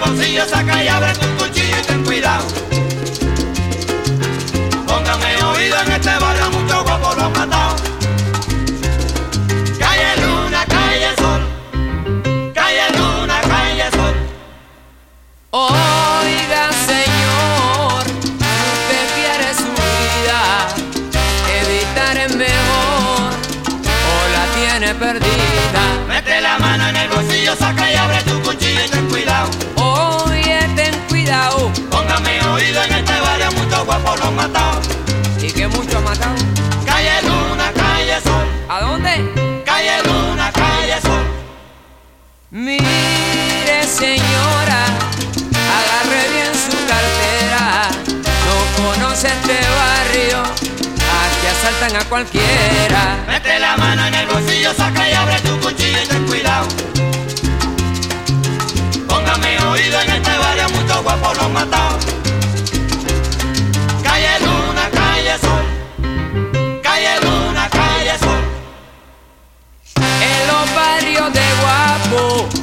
bolsillo, saca y abre tu cuchillo y ten cuidado. Póngame oído en este barrio, muchos guapos lo han matado. Calle Luna, calle Sol. Calle Luna, calle Sol. Oiga, señor, usted quiere su vida, evitar es mejor o la tiene perdida. Mete la mano en el bolsillo, saca y matado. y que mucho ha matado. Calle Luna, calle Sol. ¿A dónde? Calle Luna, calle Sol. Mire, señora, agarre bien su cartera. No conoce este barrio, aquí asaltan a cualquiera. Mete la mano en el bolsillo, saca y abre tu cuchillo y ten guapo